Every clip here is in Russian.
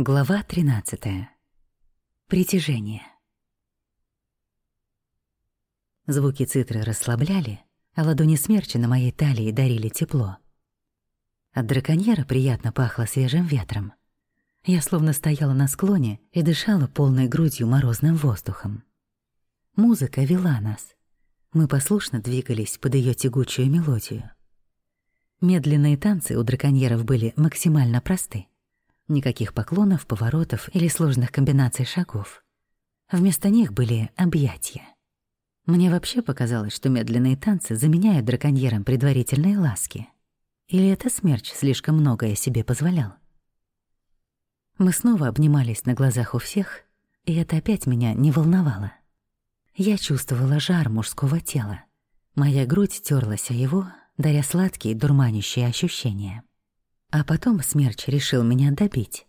Глава 13. Притяжение. Звуки цитры расслабляли, а ладони смерча на моей талии дарили тепло. От драконьера приятно пахло свежим ветром. Я словно стояла на склоне и дышала полной грудью морозным воздухом. Музыка вела нас. Мы послушно двигались под ее тягучую мелодию. Медленные танцы у драконьеров были максимально просты. Никаких поклонов, поворотов или сложных комбинаций шагов. Вместо них были объятия. Мне вообще показалось, что медленные танцы заменяют драконьерам предварительные ласки. Или это смерч слишком многое себе позволял? Мы снова обнимались на глазах у всех, и это опять меня не волновало. Я чувствовала жар мужского тела. Моя грудь терлась о его, даря сладкие, дурманящие ощущения. А потом Смерч решил меня добить.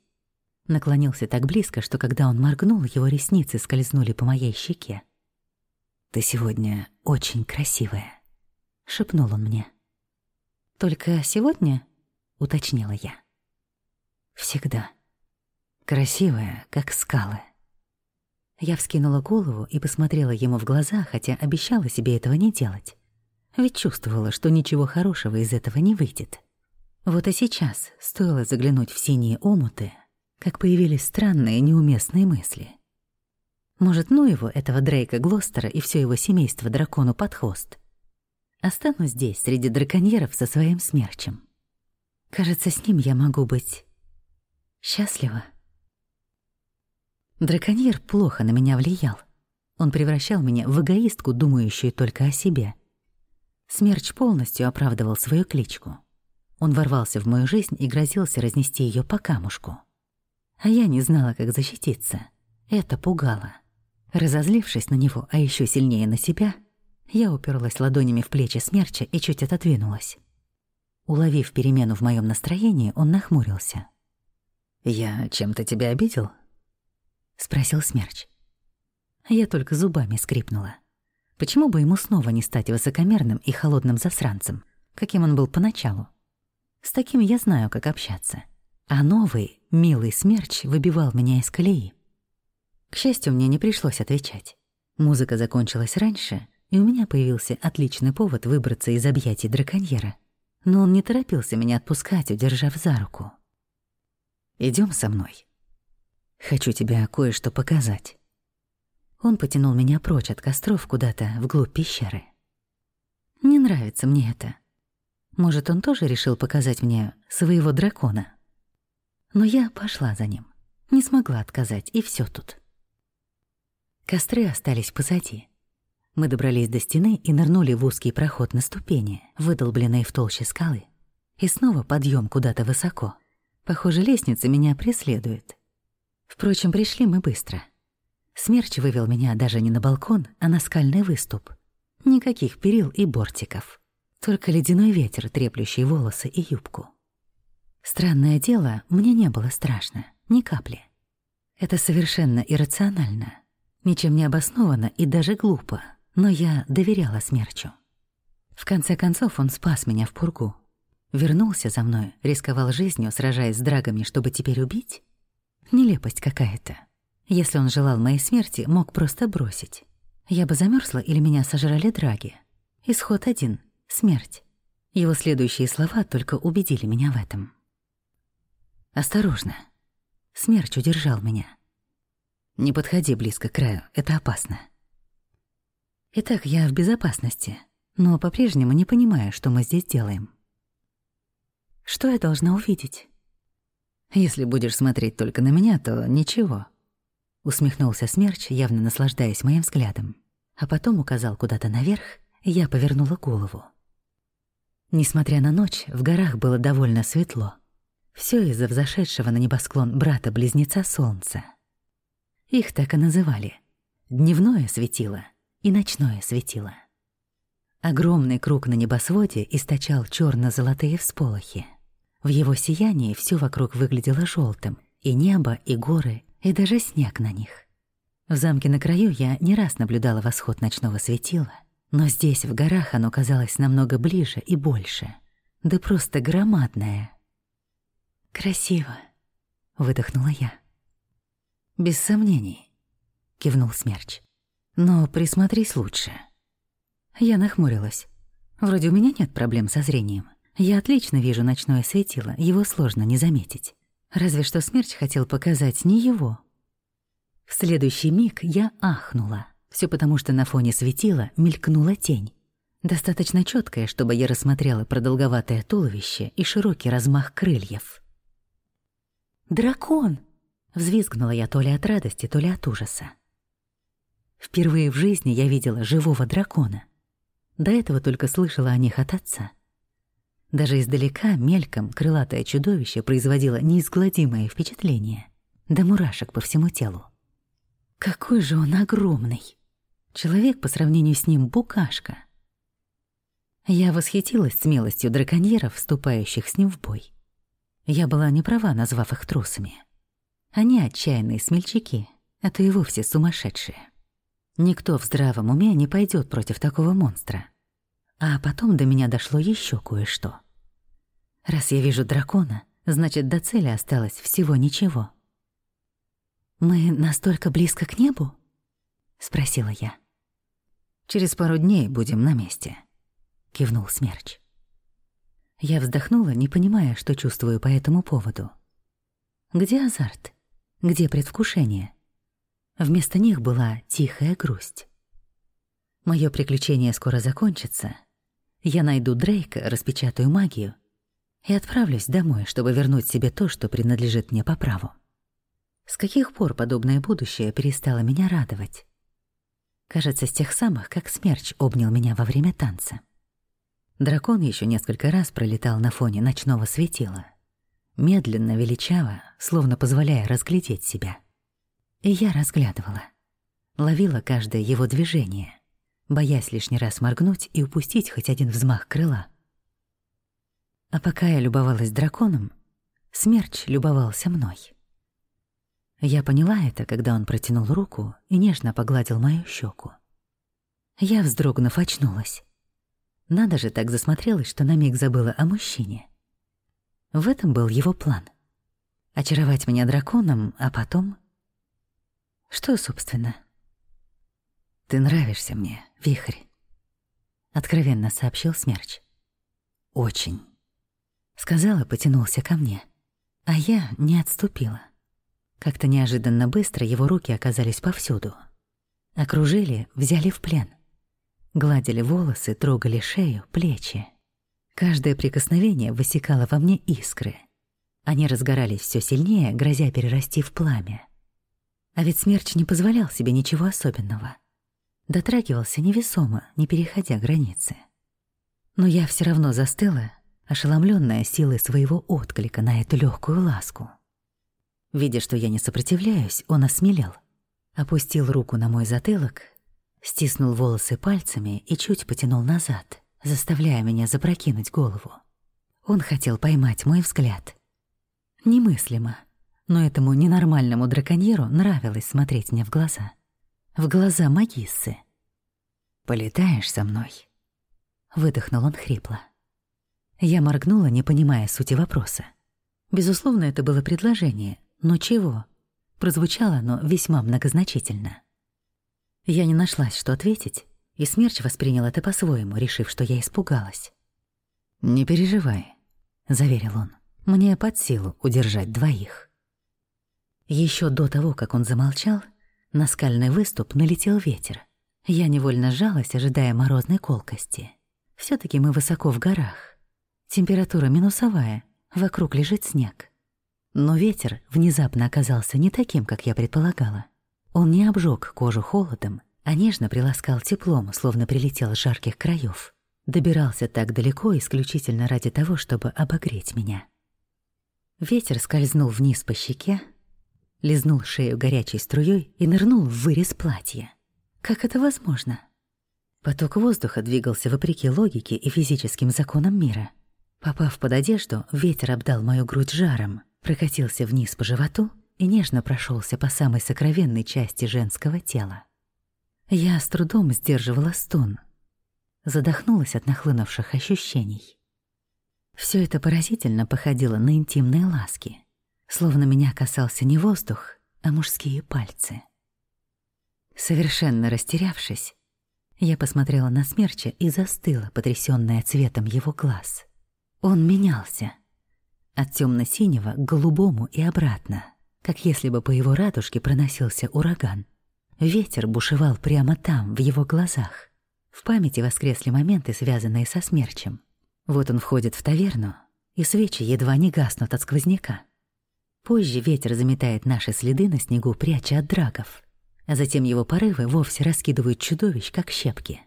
Наклонился так близко, что когда он моргнул, его ресницы скользнули по моей щеке. «Ты сегодня очень красивая», — шепнул он мне. «Только сегодня?» — уточнила я. «Всегда. Красивая, как скалы». Я вскинула голову и посмотрела ему в глаза, хотя обещала себе этого не делать. Ведь чувствовала, что ничего хорошего из этого не выйдет. Вот и сейчас стоило заглянуть в синие омуты, как появились странные неуместные мысли. Может, ну его, этого Дрейка Глостера и все его семейство дракону под хвост. Останусь здесь, среди драконьеров, со своим смерчем. Кажется, с ним я могу быть счастлива. Драконьер плохо на меня влиял. Он превращал меня в эгоистку, думающую только о себе. Смерч полностью оправдывал свою кличку — он ворвался в мою жизнь и грозился разнести ее по камушку. А я не знала, как защититься. Это пугало. Разозлившись на него, а еще сильнее на себя, я уперлась ладонями в плечи смерча и чуть отодвинулась. Уловив перемену в моем настроении, он нахмурился. «Я чем-то тебя обидел?» — спросил смерч. Я только зубами скрипнула. Почему бы ему снова не стать высокомерным и холодным засранцем, каким он был поначалу? С таким я знаю, как общаться. А новый, милый смерч выбивал меня из колеи. К счастью, мне не пришлось отвечать. Музыка закончилась раньше, и у меня появился отличный повод выбраться из объятий драконьера. Но он не торопился меня отпускать, удержав за руку. Идем со мной. Хочу тебе кое-что показать». Он потянул меня прочь от костров куда-то вглубь пещеры. «Не нравится мне это», может, он тоже решил показать мне своего дракона? Но я пошла за ним. Не смогла отказать, и все тут. Костры остались позади. Мы добрались до стены и нырнули в узкий проход на ступени, выдолбленные в толще скалы. И снова подъем куда-то высоко. Похоже, лестница меня преследует. Впрочем, пришли мы быстро. Смерч вывел меня даже не на балкон, а на скальный выступ. Никаких перил и бортиков. Только ледяной ветер, треплющий волосы и юбку. Странное дело, мне не было страшно, ни капли. Это совершенно иррационально, ничем не обосновано и даже глупо, но я доверяла смерчу. В конце концов он спас меня в пургу. Вернулся за мной, рисковал жизнью, сражаясь с драгами, чтобы теперь убить? Нелепость какая-то. Если он желал моей смерти, мог просто бросить. Я бы замерзла или меня сожрали драги. Исход один — Смерть. Его следующие слова только убедили меня в этом. «Осторожно. Смерть удержал меня. Не подходи близко к краю, это опасно». Итак, я в безопасности, но по-прежнему не понимаю, что мы здесь делаем. Что я должна увидеть? Если будешь смотреть только на меня, то ничего. Усмехнулся Смерч, явно наслаждаясь моим взглядом. А потом указал куда-то наверх, и я повернула голову. Несмотря на ночь, в горах было довольно светло. Все из-за взошедшего на небосклон брата-близнеца солнца. Их так и называли. Дневное светило и ночное светило. Огромный круг на небосводе источал черно золотые всполохи. В его сиянии все вокруг выглядело желтым, и небо, и горы, и даже снег на них. В замке на краю я не раз наблюдала восход ночного светила — но здесь, в горах, оно казалось намного ближе и больше. Да просто громадное. «Красиво», — выдохнула я. «Без сомнений», — кивнул Смерч. «Но присмотрись лучше». Я нахмурилась. Вроде у меня нет проблем со зрением. Я отлично вижу ночное светило, его сложно не заметить. Разве что Смерч хотел показать не его. В следующий миг я ахнула. Все потому, что на фоне светила мелькнула тень. Достаточно четкая, чтобы я рассмотрела продолговатое туловище и широкий размах крыльев. «Дракон!» — взвизгнула я то ли от радости, то ли от ужаса. Впервые в жизни я видела живого дракона. До этого только слышала о них от отца. Даже издалека, мельком, крылатое чудовище производило неизгладимое впечатление, до мурашек по всему телу. Какой же он огромный! Человек по сравнению с ним — букашка — я восхитилась смелостью драконьеров, вступающих с ним в бой. Я была не права, назвав их трусами. Они отчаянные смельчаки, а то и вовсе сумасшедшие. Никто в здравом уме не пойдет против такого монстра. А потом до меня дошло еще кое-что. Раз я вижу дракона, значит, до цели осталось всего ничего. «Мы настолько близко к небу?» — спросила я. «Через пару дней будем на месте», — кивнул Смерч. Я вздохнула, не понимая, что чувствую по этому поводу. Где азарт? Где предвкушение? Вместо них была тихая грусть. Моё приключение скоро закончится. Я найду Дрейка, распечатаю магию и отправлюсь домой, чтобы вернуть себе то, что принадлежит мне по праву. С каких пор подобное будущее перестало меня радовать? Кажется, с тех самых, как смерч обнял меня во время танца. Дракон еще несколько раз пролетал на фоне ночного светила. Медленно, величаво, словно позволяя разглядеть себя. И я разглядывала. Ловила каждое его движение, боясь лишний раз моргнуть и упустить хоть один взмах крыла. А пока я любовалась драконом, смерч любовался мной. Я поняла это, когда он протянул руку и нежно погладил мою щеку. Я, вздрогнув, очнулась. Надо же, так засмотрелась, что на миг забыла о мужчине. В этом был его план. Очаровать меня драконом, а потом... Что, собственно? «Ты нравишься мне, Вихрь», — откровенно сообщил Смерч. «Очень», — сказала, потянулся ко мне. А я не отступила. Как-то неожиданно быстро его руки оказались повсюду. Окружили, взяли в плен. Гладили волосы, трогали шею, плечи. Каждое прикосновение высекало во мне искры. Они разгорались все сильнее, грозя перерасти в пламя. А ведь смерч не позволял себе ничего особенного. Дотрагивался невесомо, не переходя границы. Но я все равно застыла, ошеломленная силой своего отклика на эту легкую ласку. Видя, что я не сопротивляюсь, он осмелел. Опустил руку на мой затылок Стиснул волосы пальцами и чуть потянул назад, заставляя меня запрокинуть голову. Он хотел поймать мой взгляд. Немыслимо, но этому ненормальному драконьеру нравилось смотреть мне в глаза. В глаза магиссы. «Полетаешь со мной?» Выдохнул он хрипло. Я моргнула, не понимая сути вопроса. Безусловно, это было предложение, но чего? Прозвучало оно весьма многозначительно. Я не нашлась, что ответить, и Смерч воспринял это по-своему, решив, что я испугалась. «Не переживай», — заверил он. «Мне под силу удержать двоих». Еще до того, как он замолчал, на скальный выступ налетел ветер. Я невольно сжалась, ожидая морозной колкости. все таки мы высоко в горах. Температура минусовая, вокруг лежит снег. Но ветер внезапно оказался не таким, как я предполагала. Он не обжег кожу холодом, а нежно приласкал теплом, словно прилетел с жарких краев. Добирался так далеко исключительно ради того, чтобы обогреть меня. Ветер скользнул вниз по щеке, лизнул шею горячей струей и нырнул в вырез платья. Как это возможно? Поток воздуха двигался вопреки логике и физическим законам мира. Попав под одежду, ветер обдал мою грудь жаром, прокатился вниз по животу и нежно прошелся по самой сокровенной части женского тела. Я с трудом сдерживала стон, задохнулась от нахлынувших ощущений. Все это поразительно походило на интимные ласки, словно меня касался не воздух, а мужские пальцы. Совершенно растерявшись, я посмотрела на смерча и застыла, потрясённая цветом его глаз. Он менялся. От тёмно-синего к голубому и обратно, как если бы по его радужке проносился ураган. Ветер бушевал прямо там, в его глазах. В памяти воскресли моменты, связанные со смерчем. Вот он входит в таверну, и свечи едва не гаснут от сквозняка. Позже ветер заметает наши следы на снегу, пряча от драгов. А затем его порывы вовсе раскидывают чудовищ, как щепки.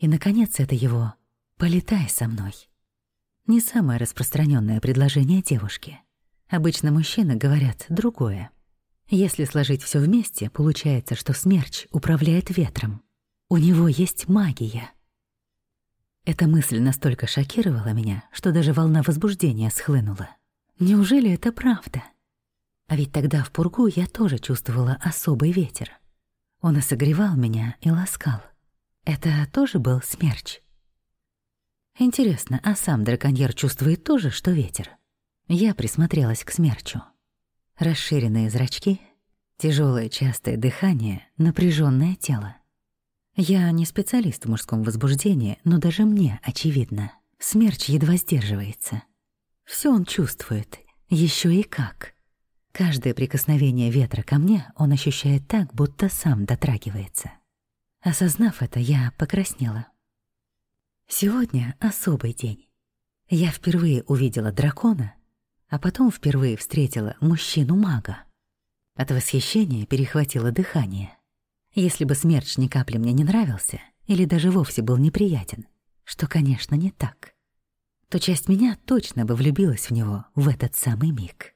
И, наконец, это его «полетай со мной». Не самое распространенное предложение девушки. Обычно мужчины говорят другое. Если сложить все вместе, получается, что смерч управляет ветром. У него есть магия. Эта мысль настолько шокировала меня, что даже волна возбуждения схлынула. Неужели это правда? А ведь тогда в Пургу я тоже чувствовала особый ветер. Он и согревал меня, и ласкал. Это тоже был смерч. Интересно, а сам драконьер чувствует тоже, что ветер? Я присмотрелась к смерчу. Расширенные зрачки, тяжелое частое дыхание, напряженное тело. Я не специалист в мужском возбуждении, но даже мне очевидно. Смерч едва сдерживается. Все он чувствует, еще и как. Каждое прикосновение ветра ко мне он ощущает так, будто сам дотрагивается. Осознав это, я покраснела. Сегодня особый день. Я впервые увидела дракона, а потом впервые встретила мужчину-мага. От восхищения перехватило дыхание. Если бы смерч ни капли мне не нравился, или даже вовсе был неприятен, что, конечно, не так, то часть меня точно бы влюбилась в него в этот самый миг.